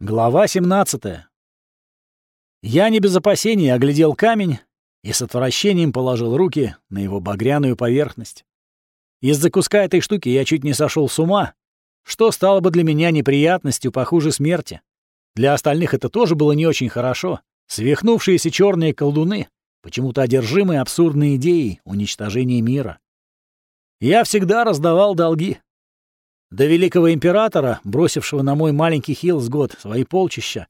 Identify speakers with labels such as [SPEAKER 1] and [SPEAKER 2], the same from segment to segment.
[SPEAKER 1] Глава 17. Я не без опасений оглядел камень и с отвращением положил руки на его багряную поверхность. Из-за куска этой штуки я чуть не сошел с ума, что стало бы для меня неприятностью похуже смерти. Для остальных это тоже было не очень хорошо. Свихнувшиеся черные колдуны, почему-то одержимые абсурдной идеей уничтожения мира. Я всегда раздавал долги, до великого императора, бросившего на мой маленький Хиллсгод свои полчища,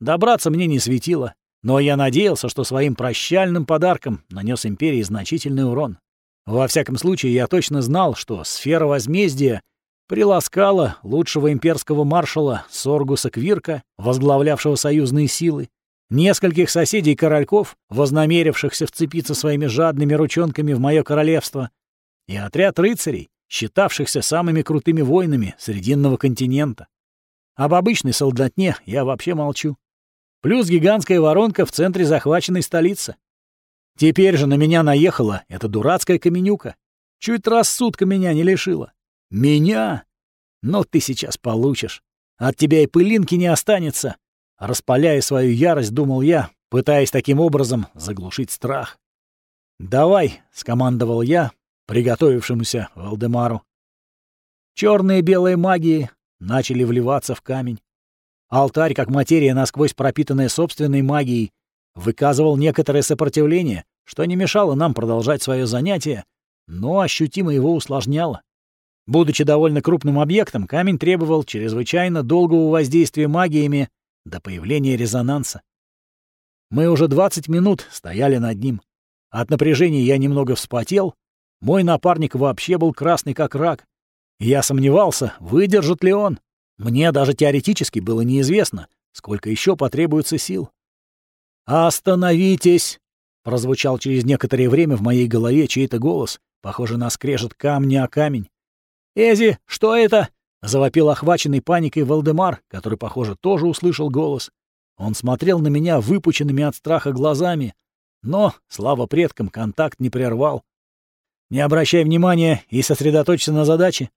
[SPEAKER 1] добраться мне не светило, но я надеялся, что своим прощальным подарком нанес империи значительный урон. Во всяком случае, я точно знал, что сфера возмездия приласкала лучшего имперского маршала Соргуса Квирка, возглавлявшего союзные силы, нескольких соседей-корольков, вознамерившихся вцепиться своими жадными ручонками в мое королевство, и отряд рыцарей, считавшихся самыми крутыми воинами Срединного континента. Об обычной солдатне я вообще молчу. Плюс гигантская воронка в центре захваченной столицы. Теперь же на меня наехала эта дурацкая каменюка. Чуть рассудка меня не лишила. Меня? Но ты сейчас получишь. От тебя и пылинки не останется. Распаляя свою ярость, думал я, пытаясь таким образом заглушить страх. «Давай», — скомандовал я, приготовившемуся Валдемару. Черные и белые магии начали вливаться в камень. Алтарь, как материя, насквозь пропитанная собственной магией, выказывал некоторое сопротивление, что не мешало нам продолжать свое занятие, но ощутимо его усложняло. Будучи довольно крупным объектом, камень требовал чрезвычайно долгого воздействия магиями до появления резонанса. Мы уже 20 минут стояли над ним. От напряжения я немного вспотел, мой напарник вообще был красный как рак. Я сомневался, выдержит ли он. Мне даже теоретически было неизвестно, сколько еще потребуется сил. «Остановитесь!» — прозвучал через некоторое время в моей голове чей-то голос, похожий на скрежет камня о камень. «Эзи, что это?» — завопил охваченный паникой Валдемар, который, похоже, тоже услышал голос. Он смотрел на меня выпученными от страха глазами, но, слава предкам, контакт не прервал. Не обращай внимания и сосредоточься на задаче.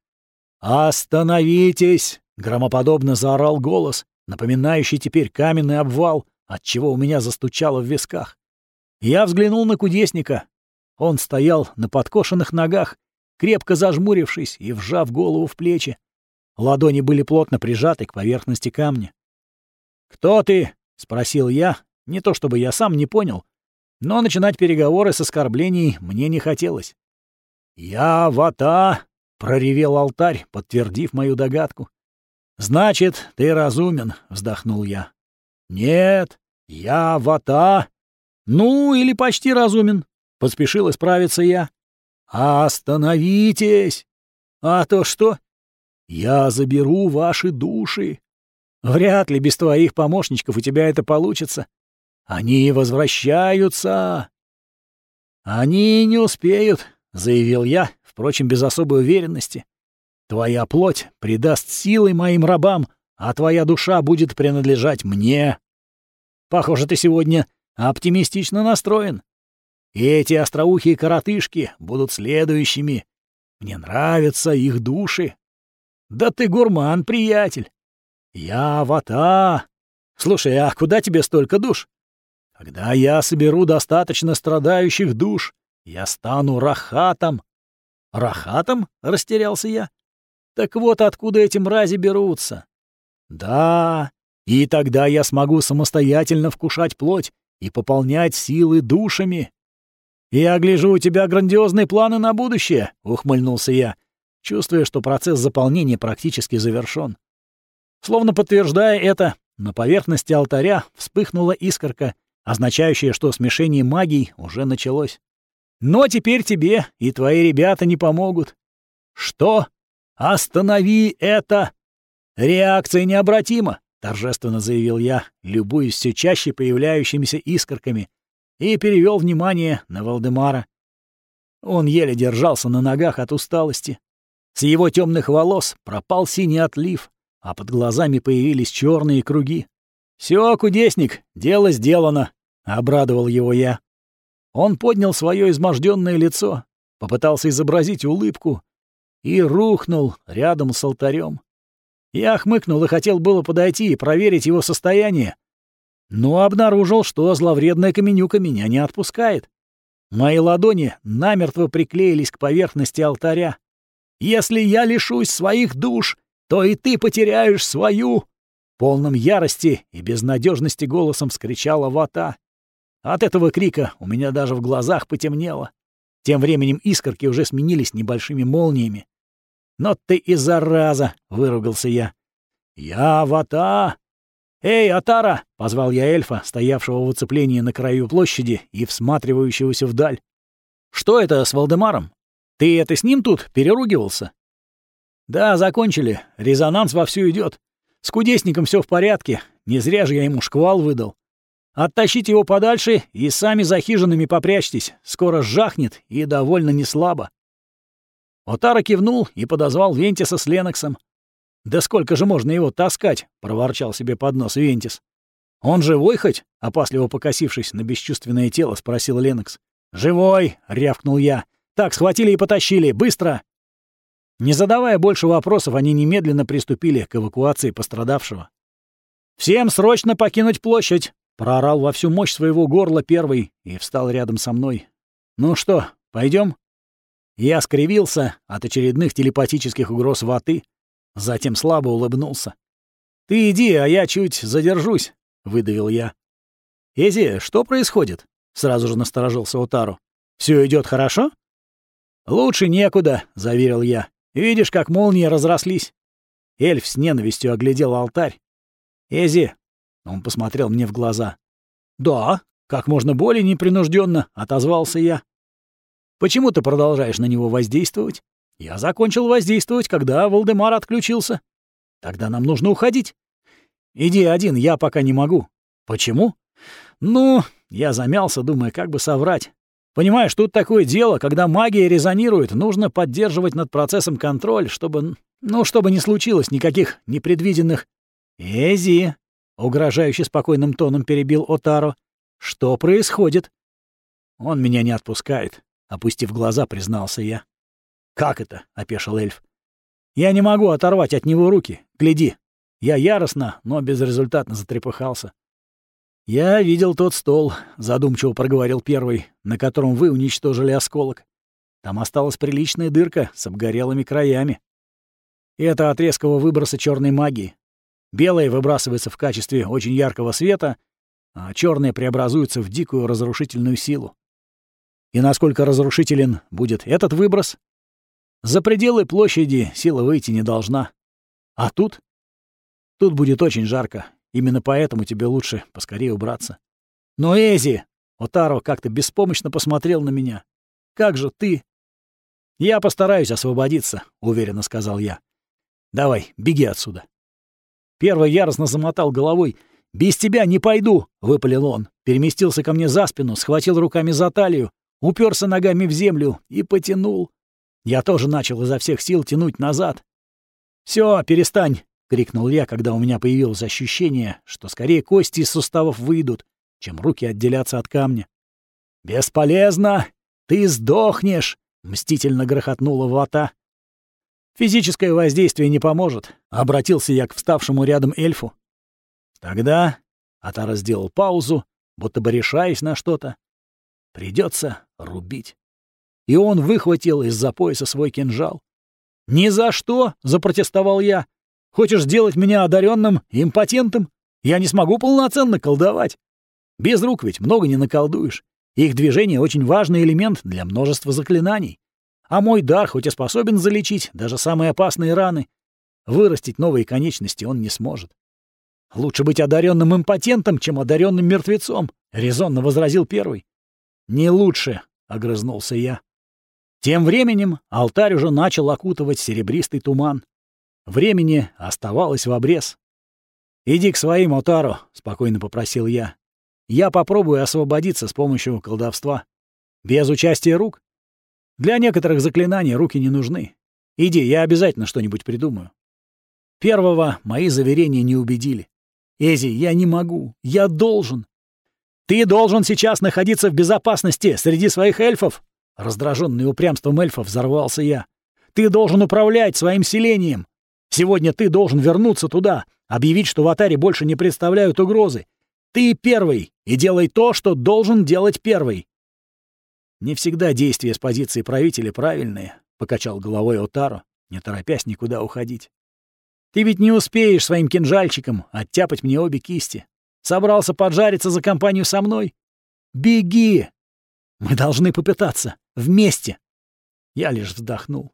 [SPEAKER 1] «Остановитесь!» — громоподобно заорал голос, напоминающий теперь каменный обвал, от чего у меня застучало в висках. Я взглянул на кудесника. Он стоял на подкошенных ногах, крепко зажмурившись и вжав голову в плечи. Ладони были плотно прижаты к поверхности камня. «Кто ты?» — спросил я. Не то чтобы я сам не понял, но начинать переговоры с оскорблений мне не хотелось. «Я вата!» — проревел алтарь, подтвердив мою догадку. «Значит, ты разумен», — вздохнул я. «Нет, я вата!» «Ну, или почти разумен», — поспешил исправиться я. «Остановитесь!» «А то что?» «Я заберу ваши души». «Вряд ли без твоих помощничков у тебя это получится. Они возвращаются». «Они не успеют», заявил я, впрочем, без особой уверенности. Твоя плоть придаст силы моим рабам, а твоя душа будет принадлежать мне. Похоже, ты сегодня оптимистично настроен. И эти остроухие коротышки будут следующими. Мне нравятся их души. Да ты гурман, приятель. Я вата. Слушай, а куда тебе столько душ? Когда я соберу достаточно страдающих душ, я стану рахатом. Рахатом? Растерялся я. Так вот откуда эти мрази берутся. Да, и тогда я смогу самостоятельно вкушать плоть и пополнять силы душами. «Я гляжу, у тебя грандиозные планы на будущее», — ухмыльнулся я, чувствуя, что процесс заполнения практически завершён. Словно подтверждая это, на поверхности алтаря вспыхнула искорка, означающая, что смешение магий уже началось. Но теперь тебе и твои ребята не помогут. Что? Останови это! Реакция необратима, торжественно заявил я, любуясь все чаще появляющимися искорками, и перевел внимание на Валдемара. Он еле держался на ногах от усталости. С его темных волос пропал синий отлив, а под глазами появились черные круги. Все, кудесник, дело сделано, обрадовал его я. Он поднял свое изможденное лицо, попытался изобразить улыбку и рухнул рядом с алтарем. Я хмыкнул и хотел было подойти и проверить его состояние, но обнаружил, что зловредная каменюка меня не отпускает. Мои ладони намертво приклеились к поверхности алтаря. «Если я лишусь своих душ, то и ты потеряешь свою!» Полном ярости и безнадежности голосом вскричала Вата. От этого крика у меня даже в глазах потемнело. Тем временем искорки уже сменились небольшими молниями. «Но ты и зараза!» — выругался я. «Я Вата!» «Эй, Атара!» — позвал я эльфа, стоявшего в оцеплении на краю площади и всматривающегося вдаль. «Что это с Валдемаром? Ты это с ним тут переругивался?» «Да, закончили. Резонанс вовсю идет. С кудесником все в порядке. Не зря же я ему шквал выдал. Оттащите его подальше и сами за хижинами попрячьтесь. Скоро жахнет и довольно неслабо». Отара кивнул и подозвал Вентиса с Леноксом. «Да сколько же можно его таскать?» — проворчал себе под нос Вентис. «Он живой хоть?» — опасливо покосившись на бесчувственное тело, спросил Ленокс. «Живой!» — рявкнул я. «Так, схватили и потащили! Быстро!» Не задавая больше вопросов, они немедленно приступили к эвакуации пострадавшего. «Всем срочно покинуть площадь!» — проорал во всю мощь своего горла первый и встал рядом со мной. «Ну что, пойдем? Я скривился от очередных телепатических угроз ваты, Затем слабо улыбнулся. «Ты иди, а я чуть задержусь», — выдавил я. «Эзи, что происходит?» — сразу же насторожился Утару. Все идет хорошо?» «Лучше некуда», — заверил я. «Видишь, как молнии разрослись». Эльф с ненавистью оглядел алтарь. «Эзи», — он посмотрел мне в глаза. «Да, как можно более непринужденно, отозвался я. «Почему ты продолжаешь на него воздействовать?» Я закончил воздействовать, когда Валдемар отключился. Тогда нам нужно уходить. Иди один, я пока не могу. Почему? Ну, я замялся, думая, как бы соврать. Понимаешь, тут такое дело, когда магия резонирует, нужно поддерживать над процессом контроль, чтобы... Ну, чтобы не случилось никаких непредвиденных... «Эзи!» — угрожающе спокойным тоном перебил Отаро. «Что происходит?» «Он меня не отпускает», — опустив глаза, признался я. «Как это?» — опешил эльф. «Я не могу оторвать от него руки. Гляди. Я яростно, но безрезультатно затрепыхался. «Я видел тот стол», — задумчиво проговорил первый, на котором вы уничтожили осколок. Там осталась приличная дырка с обгорелыми краями. Это от резкого выброса черной магии. Белая выбрасывается в качестве очень яркого света, а черная преобразуется в дикую разрушительную силу. И насколько разрушителен будет этот выброс, за пределы площади сила выйти не должна. А тут? Тут будет очень жарко. Именно поэтому тебе лучше поскорее убраться. Но Эзи! Отаро как-то беспомощно посмотрел на меня. Как же ты? Я постараюсь освободиться, уверенно сказал я. Давай, беги отсюда. Первый яростно замотал головой. «Без тебя не пойду!» — выпалил он. Переместился ко мне за спину, схватил руками за талию, уперся ногами в землю и потянул. Я тоже начал изо всех сил тянуть назад. Все, перестань!» — крикнул я, когда у меня появилось ощущение, что скорее кости из суставов выйдут, чем руки отделятся от камня. «Бесполезно! Ты сдохнешь!» — мстительно грохотнула вата. «Физическое воздействие не поможет», — обратился я к вставшему рядом эльфу. «Тогда...» — Атара сделал паузу, будто бы решаясь на что-то. «Придется рубить» и он выхватил из-за пояса свой кинжал. «Ни за что!» — запротестовал я. «Хочешь сделать меня одаренным, импотентом? Я не смогу полноценно колдовать. Без рук ведь много не наколдуешь. Их движение — очень важный элемент для множества заклинаний. А мой дар хоть и способен залечить даже самые опасные раны, вырастить новые конечности он не сможет. Лучше быть одаренным импотентом, чем одаренным мертвецом, резонно возразил первый. Не лучше, огрызнулся я. Тем временем алтарь уже начал окутывать серебристый туман. Времени оставалось в обрез. «Иди к своим, Отару», — спокойно попросил я. «Я попробую освободиться с помощью колдовства. Без участия рук. Для некоторых заклинаний руки не нужны. Иди, я обязательно что-нибудь придумаю». Первого мои заверения не убедили. «Эзи, я не могу. Я должен. Ты должен сейчас находиться в безопасности среди своих эльфов, Раздраженный упрямством эльфа взорвался я. «Ты должен управлять своим селением! Сегодня ты должен вернуться туда, объявить, что в Атаре больше не представляют угрозы. Ты первый, и делай то, что должен делать первый. Не всегда действия с позиции правителя правильные, — покачал головой Отаро, не торопясь никуда уходить. Ты ведь не успеешь своим кинжальчиком оттяпать мне обе кисти. Собрался поджариться за компанию со мной? Беги! Мы должны попытаться. Вместе. Я лишь вздохнул.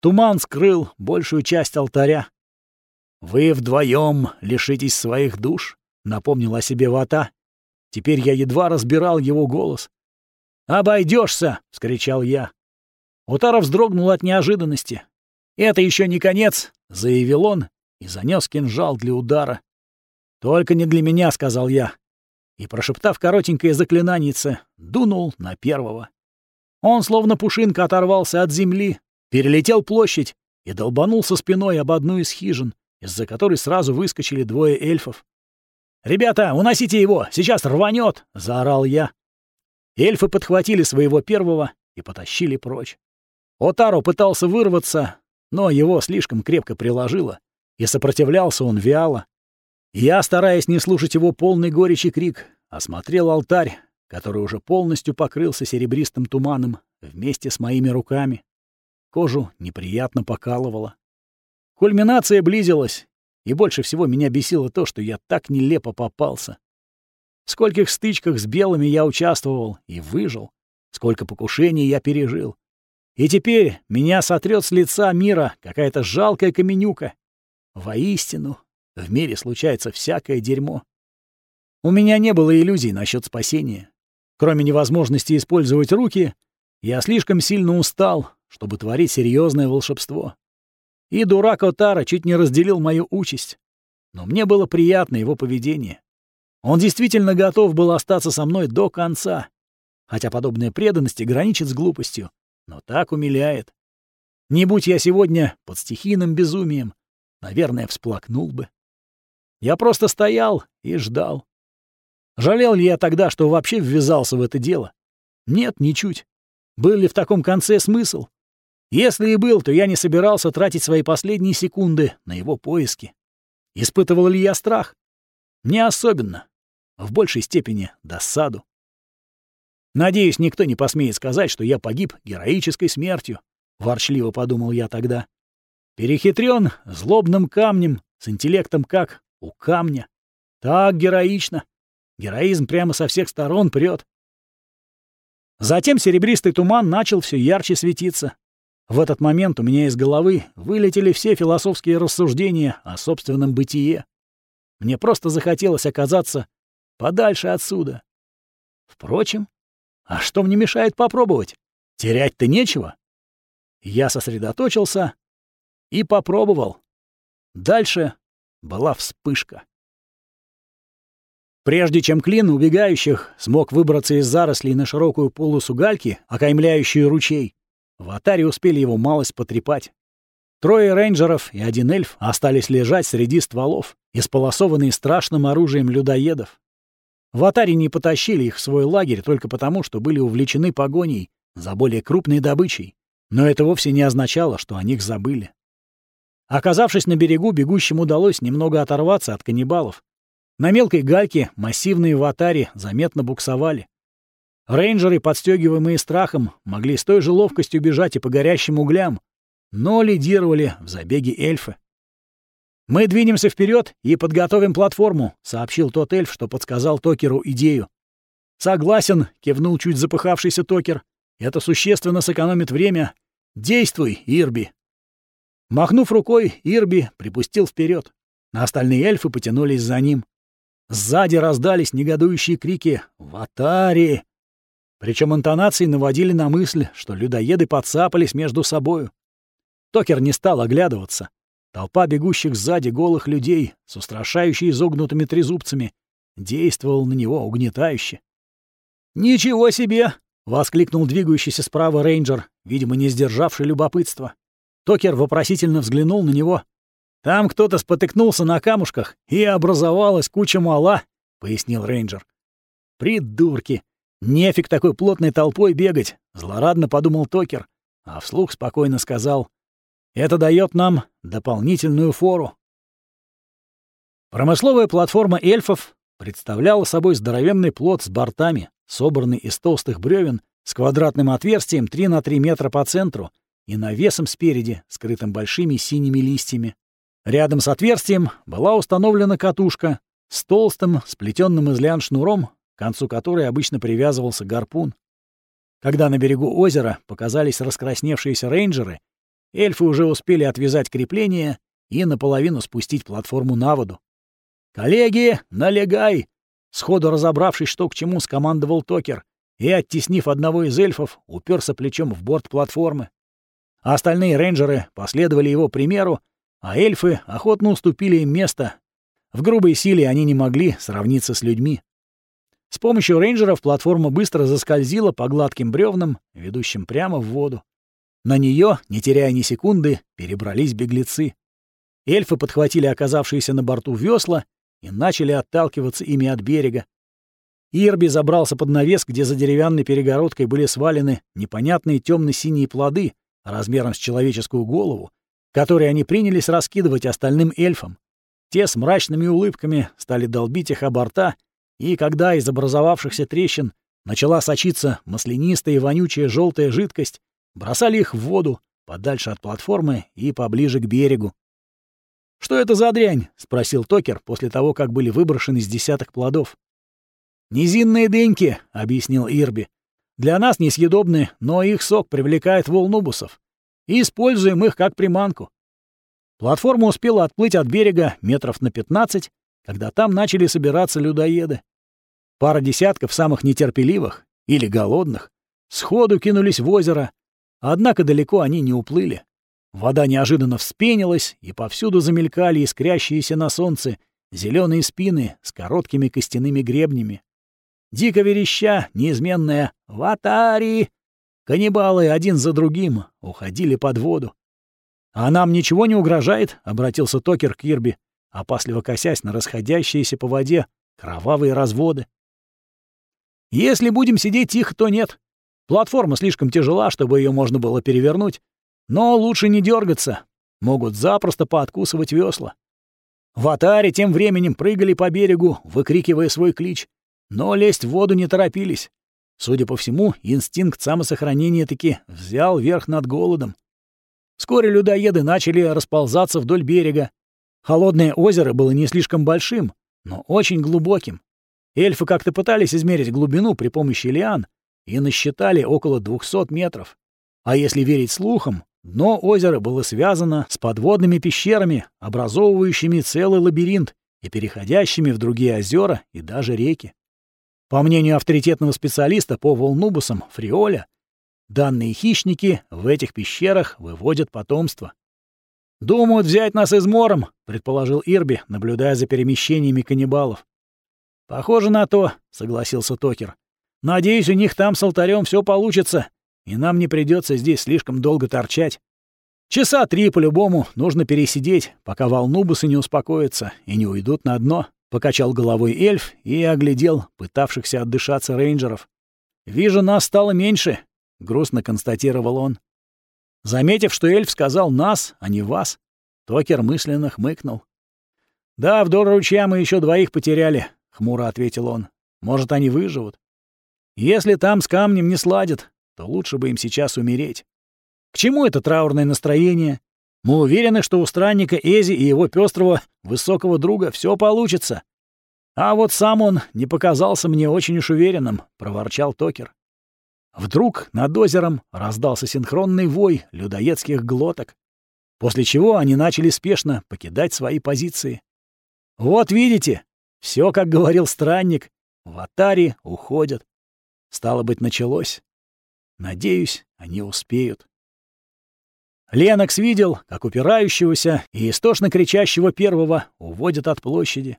[SPEAKER 1] Туман скрыл большую часть алтаря. «Вы вдвоем лишитесь своих душ», — напомнил о себе Вата. Теперь я едва разбирал его голос. Обойдешься! вскричал я. Утара вздрогнул от неожиданности. «Это еще не конец», — заявил он и занес кинжал для удара. «Только не для меня», — сказал я. И, прошептав коротенькое заклинанице, дунул на первого. Он, словно пушинка, оторвался от земли, перелетел площадь и долбанулся спиной об одну из хижин, из-за которой сразу выскочили двое эльфов. «Ребята, уносите его! Сейчас рванет!» — заорал я. Эльфы подхватили своего первого и потащили прочь. Отаро пытался вырваться, но его слишком крепко приложило, и сопротивлялся он вяло. Я, стараясь не слушать его полный горечи крик, осмотрел алтарь, который уже полностью покрылся серебристым туманом вместе с моими руками. Кожу неприятно покалывало. Кульминация близилась, и больше всего меня бесило то, что я так нелепо попался. В скольких стычках с белыми я участвовал и выжил, сколько покушений я пережил. И теперь меня сотрет с лица мира какая-то жалкая каменюка. Воистину, в мире случается всякое дерьмо. У меня не было иллюзий насчет спасения. Кроме невозможности использовать руки, я слишком сильно устал, чтобы творить серьезное волшебство. И дурак Отара чуть не разделил мою участь. Но мне было приятно его поведение. Он действительно готов был остаться со мной до конца. Хотя подобная преданность граничит с глупостью, но так умиляет. Не будь я сегодня под стихийным безумием, наверное, всплакнул бы. Я просто стоял и ждал. Жалел ли я тогда, что вообще ввязался в это дело? Нет, ничуть. Был ли в таком конце смысл? Если и был, то я не собирался тратить свои последние секунды на его поиски. Испытывал ли я страх? Не особенно в большей степени досаду. «Надеюсь, никто не посмеет сказать, что я погиб героической смертью», — ворчливо подумал я тогда. Перехитрен злобным камнем, с интеллектом как у камня. Так героично. Героизм прямо со всех сторон прет. Затем серебристый туман начал все ярче светиться. В этот момент у меня из головы вылетели все философские рассуждения о собственном бытие. Мне просто захотелось оказаться Подальше отсюда. Впрочем, а что мне мешает попробовать? Терять-то нечего. Я сосредоточился и попробовал. Дальше была вспышка. Прежде чем клин убегающих смог выбраться из зарослей на широкую полосу гальки, окаймляющую ручей, в атаре успели его малость потрепать. Трое рейнджеров и один эльф остались лежать среди стволов, исполосованные страшным оружием людоедов. В Атаре не потащили их в свой лагерь только потому, что были увлечены погоней за более крупной добычей, но это вовсе не означало, что о них забыли. Оказавшись на берегу, бегущим удалось немного оторваться от каннибалов. На мелкой гальке массивные ватари заметно буксовали. Рейнджеры, подстегиваемые страхом, могли с той же ловкостью бежать и по горящим углям, но лидировали в забеге эльфы. «Мы двинемся вперед и подготовим платформу», — сообщил тот эльф, что подсказал Токеру идею. «Согласен», — кивнул чуть запыхавшийся Токер. «Это существенно сэкономит время. Действуй, Ирби». Махнув рукой, Ирби припустил вперед. Остальные эльфы потянулись за ним. Сзади раздались негодующие крики «Ватари!». Причем интонации наводили на мысль, что людоеды поцапались между собою. Токер не стал оглядываться. Толпа бегущих сзади голых людей с устрашающе изогнутыми трезубцами действовала на него угнетающе. «Ничего себе!» — воскликнул двигающийся справа рейнджер, видимо, не сдержавший любопытства. Токер вопросительно взглянул на него. «Там кто-то спотыкнулся на камушках, и образовалась куча мала», — пояснил рейнджер. «Придурки! Нефиг такой плотной толпой бегать!» — злорадно подумал Токер, а вслух спокойно сказал. Это дает нам дополнительную фору. Промысловая платформа эльфов представляла собой здоровенный плот с бортами, собранный из толстых бревен с квадратным отверстием 3 на 3 метра по центру и навесом спереди, скрытым большими синими листьями. Рядом с отверстием была установлена катушка с толстым, сплетенным из лиан шнуром, к концу которой обычно привязывался гарпун. Когда на берегу озера показались раскрасневшиеся рейнджеры, эльфы уже успели отвязать крепление и наполовину спустить платформу на воду. «Коллеги, налегай!» Сходу разобравшись, что к чему, скомандовал Токер и, оттеснив одного из эльфов, уперся плечом в борт платформы. Остальные рейнджеры последовали его примеру, а эльфы охотно уступили им место. В грубой силе они не могли сравниться с людьми. С помощью рейнджеров платформа быстро заскользила по гладким бревнам, ведущим прямо в воду. На нее, не теряя ни секунды, перебрались беглецы. Эльфы подхватили оказавшиеся на борту весла и начали отталкиваться ими от берега. Ирби забрался под навес, где за деревянной перегородкой были свалены непонятные темно-синие плоды размером с человеческую голову, которые они принялись раскидывать остальным эльфам. Те с мрачными улыбками стали долбить их о борта и когда из образовавшихся трещин начала сочиться маслянистая и вонючая желтая жидкость, бросали их в воду, подальше от платформы и поближе к берегу. «Что это за дрянь?» — спросил Токер после того, как были выброшены из десяток плодов. «Низинные дыньки», — объяснил Ирби. «Для нас несъедобны, но их сок привлекает волнубусов. И используем их как приманку». Платформа успела отплыть от берега метров на пятнадцать, когда там начали собираться людоеды. Пара десятков самых нетерпеливых или голодных сходу кинулись в озеро, однако далеко они не уплыли. Вода неожиданно вспенилась, и повсюду замелькали искрящиеся на солнце зеленые спины с короткими костяными гребнями. Дико вереща, неизменная «Ватари!» Каннибалы один за другим уходили под воду. «А нам ничего не угрожает?» — обратился Токер к Кирби, опасливо косясь на расходящиеся по воде кровавые разводы. Если будем сидеть тихо, то нет. Платформа слишком тяжела, чтобы ее можно было перевернуть. Но лучше не дергаться. Могут запросто пооткусывать весла. В атаре тем временем прыгали по берегу, выкрикивая свой клич. Но лезть в воду не торопились. Судя по всему, инстинкт самосохранения таки взял верх над голодом. Вскоре людоеды начали расползаться вдоль берега. Холодное озеро было не слишком большим, но очень глубоким. Эльфы как-то пытались измерить глубину при помощи лиан и насчитали около 200 метров. А если верить слухам, дно озера было связано с подводными пещерами, образовывающими целый лабиринт и переходящими в другие озера и даже реки. По мнению авторитетного специалиста по волнубусам Фриоля, данные хищники в этих пещерах выводят потомство. «Думают взять нас измором», — предположил Ирби, наблюдая за перемещениями каннибалов. «Похоже на то», — согласился Токер. «Надеюсь, у них там с алтарем все получится, и нам не придется здесь слишком долго торчать. Часа три по-любому нужно пересидеть, пока волнубусы не успокоятся и не уйдут на дно», — покачал головой эльф и оглядел пытавшихся отдышаться рейнджеров. «Вижу, нас стало меньше», — грустно констатировал он. Заметив, что эльф сказал «нас», а не «вас», Токер мысленно хмыкнул. «Да, вдоль ручья мы еще двоих потеряли, — хмуро ответил он. «Может, они выживут? Если там с камнем не сладят, то лучше бы им сейчас умереть. К чему это траурное настроение? Мы уверены, что у странника Эзи и его пестрого высокого друга все получится. А вот сам он не показался мне очень уж уверенным», — проворчал Токер. Вдруг над озером раздался синхронный вой людоедских глоток, после чего они начали спешно покидать свои позиции. «Вот видите, все, как говорил странник, в Атаре уходят. Стало быть, началось. Надеюсь, они успеют. Ленокс видел, как упирающегося и истошно кричащего первого уводят от площади.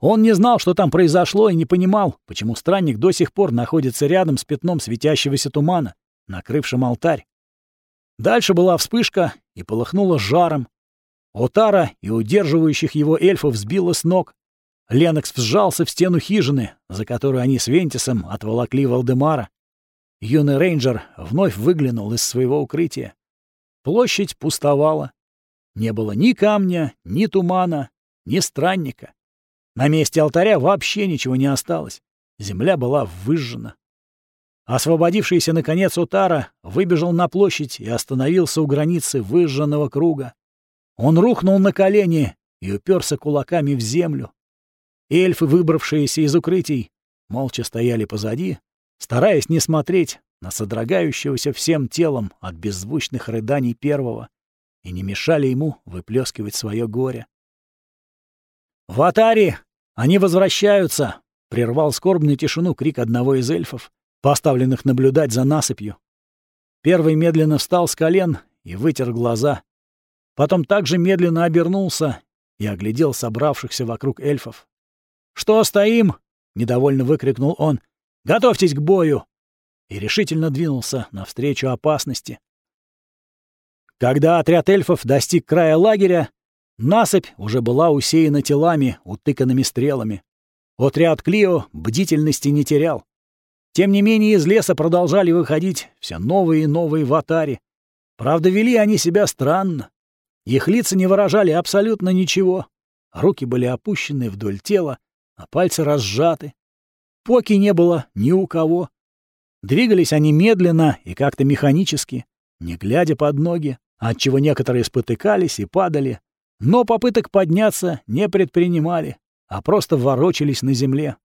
[SPEAKER 1] Он не знал, что там произошло, и не понимал, почему странник до сих пор находится рядом с пятном светящегося тумана, накрывшим алтарь. Дальше была вспышка и полыхнула жаром. Отара и удерживающих его эльфов сбила с ног. Ленокс вжался в стену хижины, за которую они с Вентисом отволокли Валдемара. Юный рейнджер вновь выглянул из своего укрытия. Площадь пустовала. Не было ни камня, ни тумана, ни странника. На месте алтаря вообще ничего не осталось. Земля была выжжена. Освободившийся, наконец, Утара выбежал на площадь и остановился у границы выжженного круга. Он рухнул на колени и уперся кулаками в землю. Эльфы, выбравшиеся из укрытий, молча стояли позади, стараясь не смотреть на содрогающегося всем телом от беззвучных рыданий первого и не мешали ему выплескивать свое горе. «В Атаре! Они возвращаются!» — прервал скорбную тишину крик одного из эльфов, поставленных наблюдать за насыпью. Первый медленно встал с колен и вытер глаза. Потом также медленно обернулся и оглядел собравшихся вокруг эльфов. «Что стоим?» — недовольно выкрикнул он. «Готовьтесь к бою!» И решительно двинулся навстречу опасности. Когда отряд эльфов достиг края лагеря, насыпь уже была усеяна телами, утыканными стрелами. Отряд Клио бдительности не терял. Тем не менее из леса продолжали выходить все новые и новые ватари. Правда, вели они себя странно. Их лица не выражали абсолютно ничего. Руки были опущены вдоль тела, а пальцы разжаты. Поки не было ни у кого. Двигались они медленно и как-то механически, не глядя под ноги, отчего некоторые спотыкались и падали, но попыток подняться не предпринимали, а просто ворочались на земле.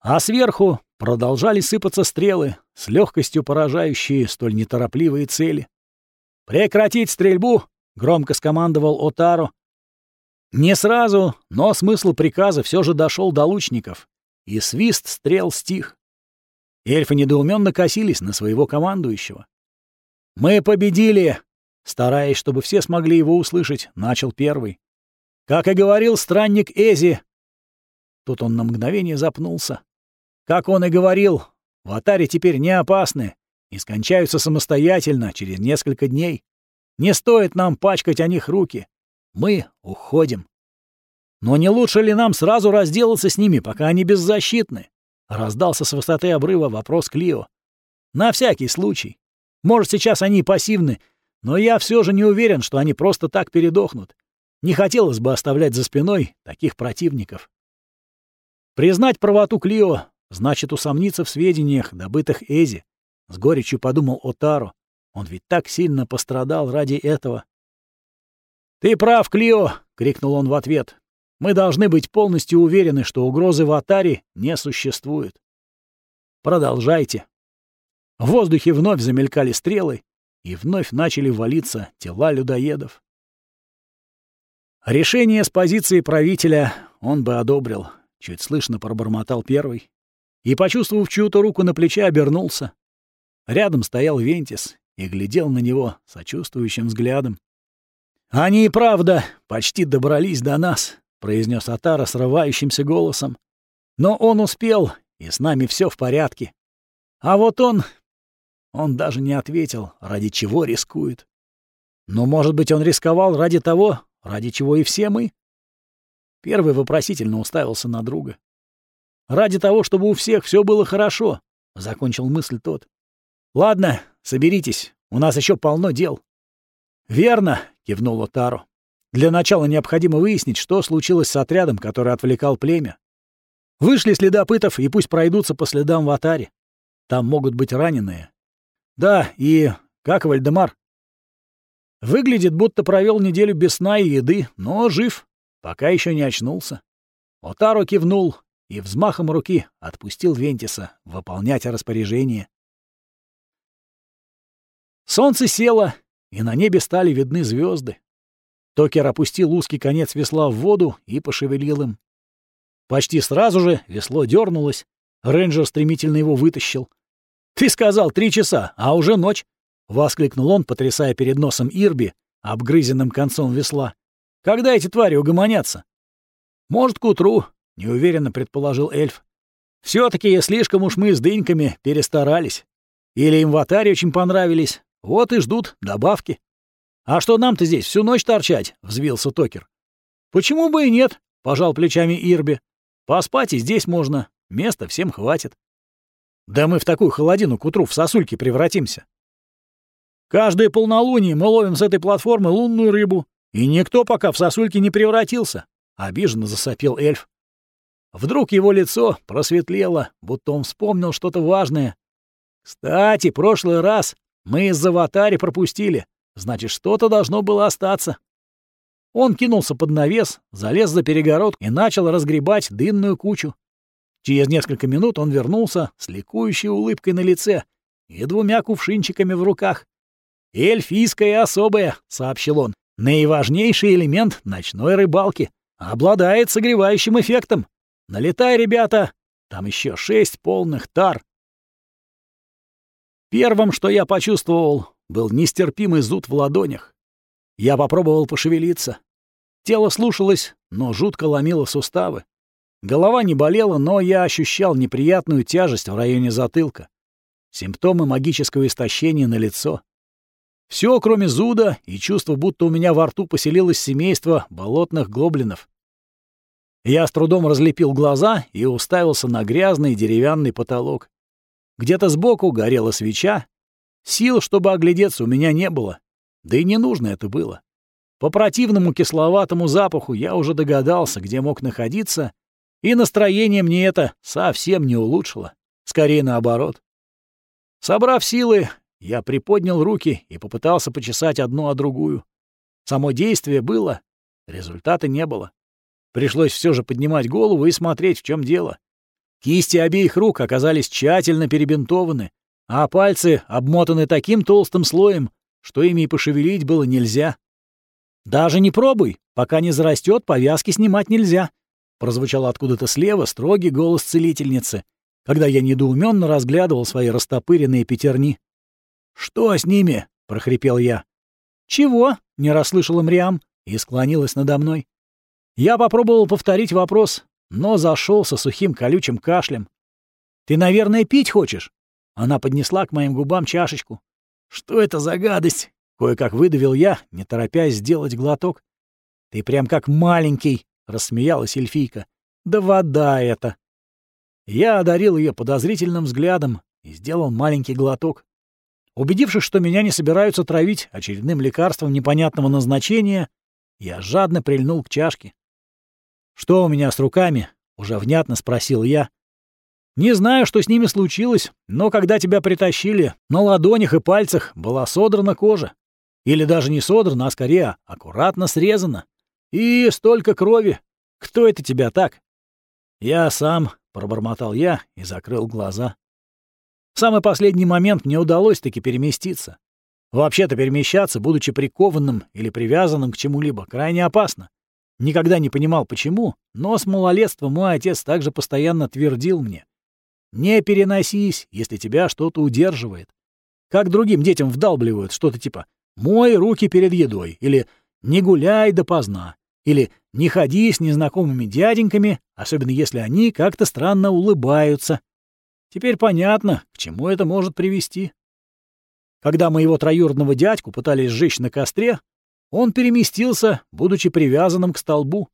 [SPEAKER 1] А сверху продолжали сыпаться стрелы, с легкостью поражающие столь неторопливые цели. «Прекратить стрельбу!» — громко скомандовал Отару, не сразу, но смысл приказа все же дошел до лучников, и свист стрел стих. Эльфы недоуменно косились на своего командующего. «Мы победили!» Стараясь, чтобы все смогли его услышать, начал первый. «Как и говорил странник Эзи!» Тут он на мгновение запнулся. «Как он и говорил, в Атаре теперь не опасны и скончаются самостоятельно через несколько дней. Не стоит нам пачкать о них руки. Мы уходим. Но не лучше ли нам сразу разделаться с ними, пока они беззащитны? Раздался с высоты обрыва вопрос Клио. На всякий случай. Может, сейчас они пассивны, но я все же не уверен, что они просто так передохнут. Не хотелось бы оставлять за спиной таких противников. Признать правоту Клио значит усомниться в сведениях, добытых Эзи. С горечью подумал Отаро. Он ведь так сильно пострадал ради этого. «Ты прав, Клио!» — крикнул он в ответ. «Мы должны быть полностью уверены, что угрозы в Атаре не существует. Продолжайте». В воздухе вновь замелькали стрелы, и вновь начали валиться тела людоедов. Решение с позиции правителя он бы одобрил, чуть слышно пробормотал первый, и, почувствовав чью-то руку на плече, обернулся. Рядом стоял Вентис и глядел на него сочувствующим взглядом. «Они и правда почти добрались до нас», — произнес Атара срывающимся голосом. «Но он успел, и с нами все в порядке. А вот он... Он даже не ответил, ради чего рискует. Но, может быть, он рисковал ради того, ради чего и все мы?» Первый вопросительно уставился на друга. «Ради того, чтобы у всех все было хорошо», — закончил мысль тот. «Ладно, соберитесь, у нас еще полно дел». «Верно», — кивнула Таро. «Для начала необходимо выяснить, что случилось с отрядом, который отвлекал племя. Вышли следопытов и пусть пройдутся по следам в Атаре. Там могут быть раненые. Да, и как Вальдемар? Выглядит, будто провел неделю без сна и еды, но жив, пока еще не очнулся. Отаро кивнул и взмахом руки отпустил Вентиса выполнять распоряжение. Солнце село, и на небе стали видны звезды. Токер опустил узкий конец весла в воду и пошевелил им. Почти сразу же весло дернулось. Рейнджер стремительно его вытащил. «Ты сказал три часа, а уже ночь!» — воскликнул он, потрясая перед носом Ирби, обгрызенным концом весла. «Когда эти твари угомонятся?» «Может, к утру», — неуверенно предположил эльф. все таки слишком уж мы с дыньками перестарались. Или им в Атаре очень понравились, вот и ждут добавки. А что нам-то здесь всю ночь торчать? взвился Токер. Почему бы и нет? пожал плечами Ирби. Поспать и здесь можно. Места всем хватит. Да мы в такую холодину к утру в сосульки превратимся. Каждое полнолуние мы ловим с этой платформы лунную рыбу, и никто пока в сосульки не превратился», — обиженно засопел эльф. Вдруг его лицо просветлело, будто он вспомнил что-то важное. «Кстати, прошлый раз мы из-за аватари пропустили, значит, что-то должно было остаться». Он кинулся под навес, залез за перегородку и начал разгребать дынную кучу. Через несколько минут он вернулся с ликующей улыбкой на лице и двумя кувшинчиками в руках. «Эльфийская особая», — сообщил он, — «наиважнейший элемент ночной рыбалки. Обладает согревающим эффектом. Налетай, ребята, там еще шесть полных тар». Первым, что я почувствовал, был нестерпимый зуд в ладонях. Я попробовал пошевелиться. Тело слушалось, но жутко ломило суставы. Голова не болела, но я ощущал неприятную тяжесть в районе затылка. Симптомы магического истощения на лицо. Все, кроме зуда и чувства, будто у меня во рту поселилось семейство болотных гоблинов. Я с трудом разлепил глаза и уставился на грязный деревянный потолок. Где-то сбоку горела свеча. Сил, чтобы оглядеться, у меня не было. Да и не нужно это было. По противному кисловатому запаху я уже догадался, где мог находиться, и настроение мне это совсем не улучшило. Скорее наоборот. Собрав силы, я приподнял руки и попытался почесать одну о другую. Само действие было, результата не было. Пришлось все же поднимать голову и смотреть, в чем дело. Кисти обеих рук оказались тщательно перебинтованы, а пальцы обмотаны таким толстым слоем, что ими и пошевелить было нельзя. «Даже не пробуй, пока не зарастет, повязки снимать нельзя», — прозвучал откуда-то слева строгий голос целительницы, когда я недоуменно разглядывал свои растопыренные пятерни. «Что с ними?» — прохрипел я. «Чего?» — не расслышала Мриам и склонилась надо мной. Я попробовал повторить вопрос, но зашел со сухим колючим кашлем. «Ты, наверное, пить хочешь?» Она поднесла к моим губам чашечку. «Что это за гадость?» Кое-как выдавил я, не торопясь сделать глоток. «Ты прям как маленький!» — рассмеялась эльфийка. «Да вода это!» Я одарил ее подозрительным взглядом и сделал маленький глоток. Убедившись, что меня не собираются травить очередным лекарством непонятного назначения, я жадно прильнул к чашке. «Что у меня с руками?» — уже внятно спросил я. «Не знаю, что с ними случилось, но когда тебя притащили, на ладонях и пальцах была содрана кожа. Или даже не содрана, а скорее аккуратно срезана. И столько крови. Кто это тебя так?» «Я сам», — пробормотал я и закрыл глаза. В самый последний момент мне удалось таки переместиться. Вообще-то перемещаться, будучи прикованным или привязанным к чему-либо, крайне опасно. Никогда не понимал, почему, но с малолетства мой отец также постоянно твердил мне. «Не переносись, если тебя что-то удерживает». Как другим детям вдалбливают что-то типа «мой руки перед едой» или «не гуляй допоздна» или «не ходи с незнакомыми дяденьками, особенно если они как-то странно улыбаются». Теперь понятно, к чему это может привести. Когда моего троюродного дядьку пытались сжечь на костре, он переместился, будучи привязанным к столбу.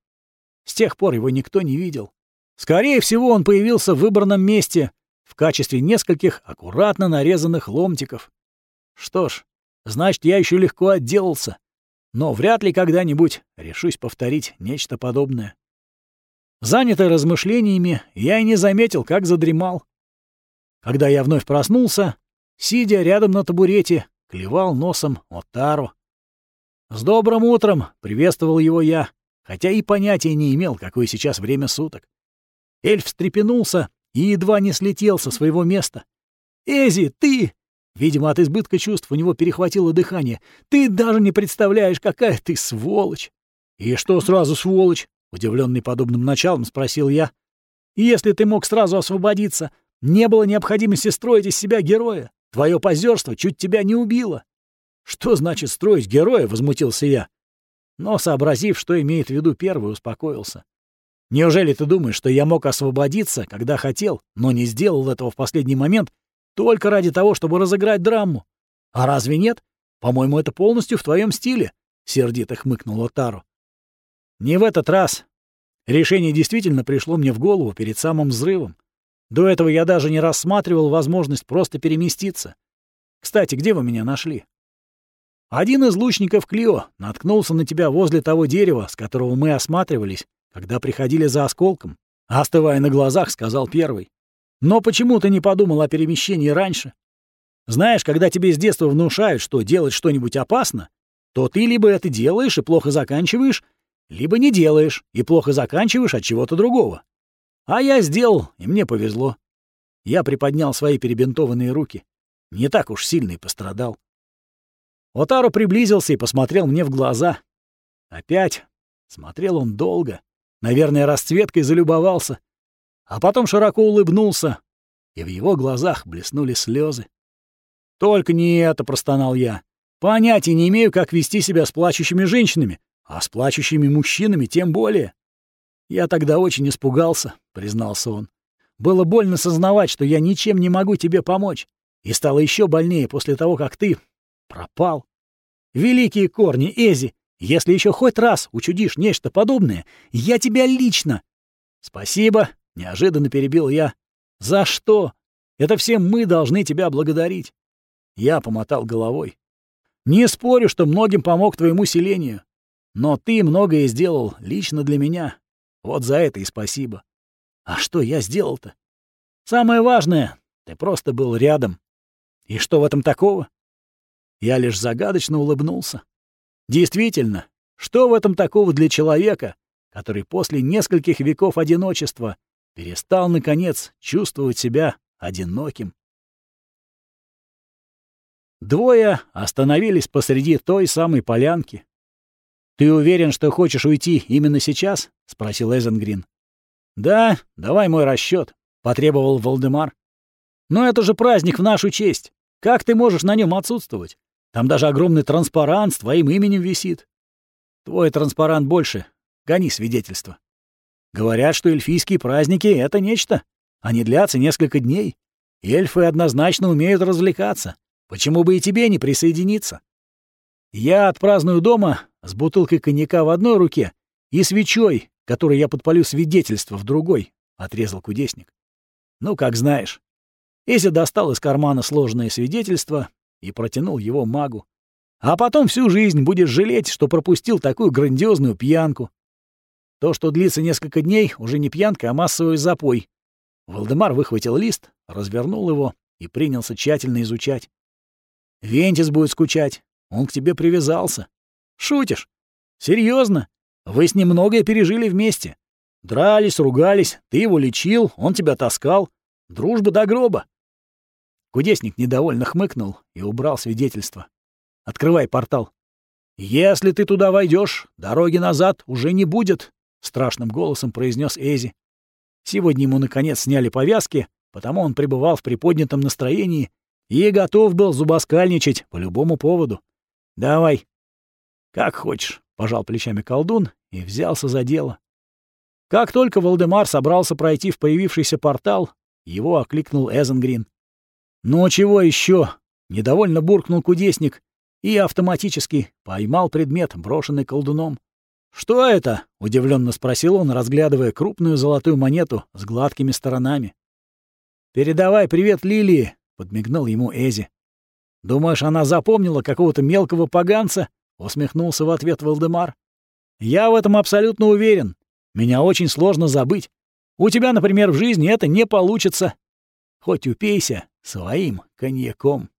[SPEAKER 1] С тех пор его никто не видел. Скорее всего, он появился в выбранном месте в качестве нескольких аккуратно нарезанных ломтиков. Что ж, значит, я еще легко отделался. Но вряд ли когда-нибудь решусь повторить нечто подобное. Занятый размышлениями, я и не заметил, как задремал. Когда я вновь проснулся, сидя рядом на табурете, клевал носом Отару. «С добрым утром!» — приветствовал его я, хотя и понятия не имел, какое сейчас время суток. Эльф встрепенулся и едва не слетел со своего места. «Эзи, ты!» Видимо, от избытка чувств у него перехватило дыхание. «Ты даже не представляешь, какая ты сволочь!» «И что сразу сволочь?» — удивленный подобным началом спросил я. «Если ты мог сразу освободиться, не было необходимости строить из себя героя. Твое позерство чуть тебя не убило. Что значит строить героя, возмутился я. Но, сообразив, что имеет в виду первый, успокоился. Неужели ты думаешь, что я мог освободиться, когда хотел, но не сделал этого в последний момент, только ради того, чтобы разыграть драму? А разве нет? По-моему, это полностью в твоем стиле, — сердито хмыкнула Тару. Не в этот раз. Решение действительно пришло мне в голову перед самым взрывом. До этого я даже не рассматривал возможность просто переместиться. Кстати, где вы меня нашли? Один из лучников Клио наткнулся на тебя возле того дерева, с которого мы осматривались, когда приходили за осколком. Остывая на глазах, сказал первый. Но почему ты не подумал о перемещении раньше? Знаешь, когда тебе с детства внушают, что делать что-нибудь опасно, то ты либо это делаешь и плохо заканчиваешь, либо не делаешь и плохо заканчиваешь от чего-то другого. А я сделал, и мне повезло. Я приподнял свои перебинтованные руки. Не так уж сильно и пострадал. Отаро приблизился и посмотрел мне в глаза. Опять. Смотрел он долго. Наверное, расцветкой залюбовался. А потом широко улыбнулся, и в его глазах блеснули слезы. «Только не это!» — простонал я. «Понятия не имею, как вести себя с плачущими женщинами, а с плачущими мужчинами тем более». «Я тогда очень испугался», — признался он. «Было больно сознавать, что я ничем не могу тебе помочь. И стало еще больнее после того, как ты пропал. Великие корни, Эзи, если еще хоть раз учудишь нечто подобное, я тебя лично... Спасибо, неожиданно перебил я. За что? Это все мы должны тебя благодарить. Я помотал головой. Не спорю, что многим помог твоему селению. Но ты многое сделал лично для меня. Вот за это и спасибо. А что я сделал-то? Самое важное, ты просто был рядом. И что в этом такого? Я лишь загадочно улыбнулся. Действительно, что в этом такого для человека, который после нескольких веков одиночества перестал, наконец, чувствовать себя одиноким? Двое остановились посреди той самой полянки. «Ты уверен, что хочешь уйти именно сейчас?» — спросил Эзенгрин. «Да, давай мой расчет, потребовал Волдемар. «Но это же праздник в нашу честь. Как ты можешь на нем отсутствовать? Там даже огромный транспарант с твоим именем висит. Твой транспарант больше. Гони свидетельство. Говорят, что эльфийские праздники — это нечто. Они длятся несколько дней. Эльфы однозначно умеют развлекаться. Почему бы и тебе не присоединиться? Я отпраздную дома с бутылкой коньяка в одной руке и свечой, которой я подпалю свидетельство в другой, — отрезал кудесник. Ну, как знаешь. Эзи достал из кармана сложное свидетельство и протянул его магу. А потом всю жизнь будешь жалеть, что пропустил такую грандиозную пьянку. То, что длится несколько дней, уже не пьянка, а массовый запой. Валдемар выхватил лист, развернул его и принялся тщательно изучать. «Вентис будет скучать. Он к тебе привязался. Шутишь? Серьезно? Вы с ним многое пережили вместе. Дрались, ругались, ты его лечил, он тебя таскал. Дружба до гроба. Кудесник недовольно хмыкнул и убрал свидетельство. «Открывай портал». «Если ты туда войдешь, дороги назад уже не будет», — страшным голосом произнес Эзи. Сегодня ему, наконец, сняли повязки, потому он пребывал в приподнятом настроении и готов был зубоскальничать по любому поводу. «Давай». «Как хочешь», — пожал плечами колдун и взялся за дело. Как только Валдемар собрался пройти в появившийся портал, его окликнул Эзенгрин. «Ну чего еще? недовольно буркнул кудесник и автоматически поймал предмет, брошенный колдуном. «Что это?» — удивленно спросил он, разглядывая крупную золотую монету с гладкими сторонами. «Передавай привет Лилии!» — подмигнул ему Эзи. «Думаешь, она запомнила какого-то мелкого поганца?» — усмехнулся в ответ Валдемар. «Я в этом абсолютно уверен. Меня очень сложно забыть. У тебя, например, в жизни это не получится. Хоть упейся своим коньяком.